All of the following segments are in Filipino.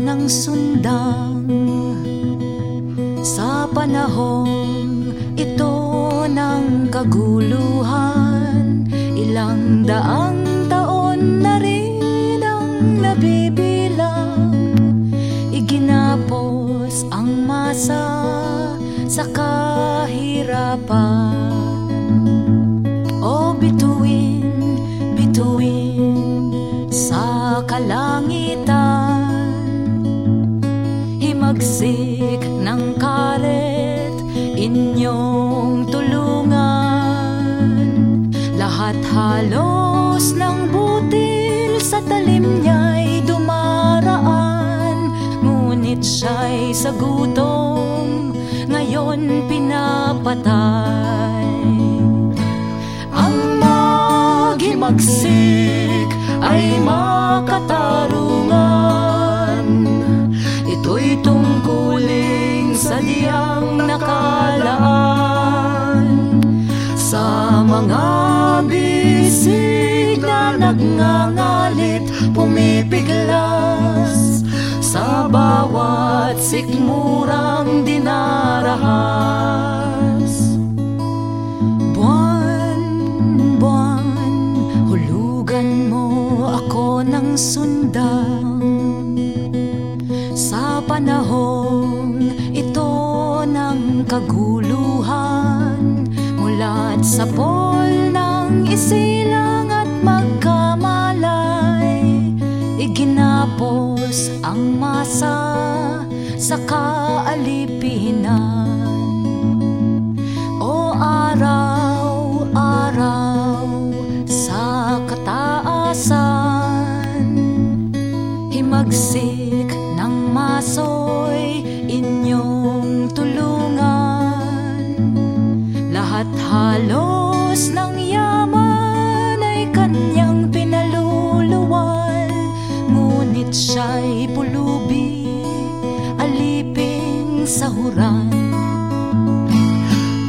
ng sundang. Sa panahong ito ng kaguluhan Ilang daang ang masa sa kahirapan. O bituin, bituin sa kalangitan. Himagsik ng karet inyong tulungan. Lahat halos ng butil sa talim niya'y Ngunit siya'y sa gutom ngayon pinapatay. Ang maghimagsik ay makatarungan. Ito'y tungkuling sa diyang nakalaan. Sa mga bisig na nagngangalit bawat sikmurang dinarahas. Buwan, buwan, hulugan mo ako ng sundang. Sa panahong ito ng kaguluhan Mula't sa pol ng isilang at magkamalay Iginapos ang masa sa kaalipinan. O araw, araw sa kataasan Himagsik ng masoy inyong tulungan. Lahat halos ng yaman ay kanyang pinaluluwal Ngunit siya'y pulubi, sahuran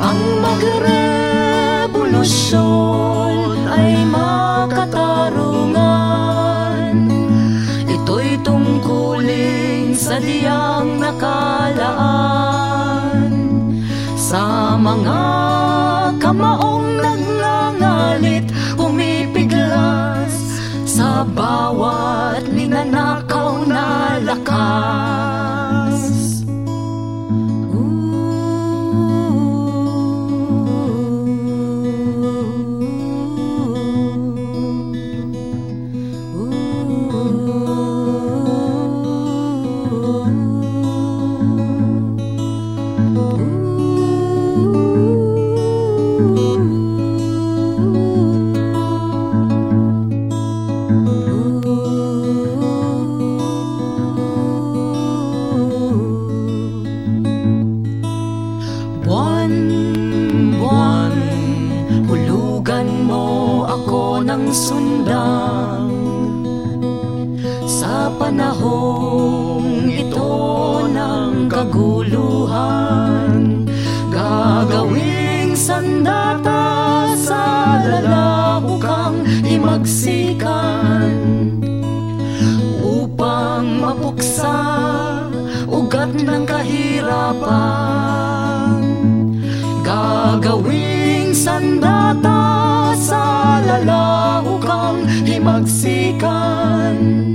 ang magrevolusyon ay makatarungan. Ito'y tungkuling sa diyang nakalaan. Sa mga sundang Sa panahong ito ng kaguluhan Gagawing sandata sa lalahukang himagsikan Upang mapuksa ugat ng kahirapan. Gagawing sandata lalahukang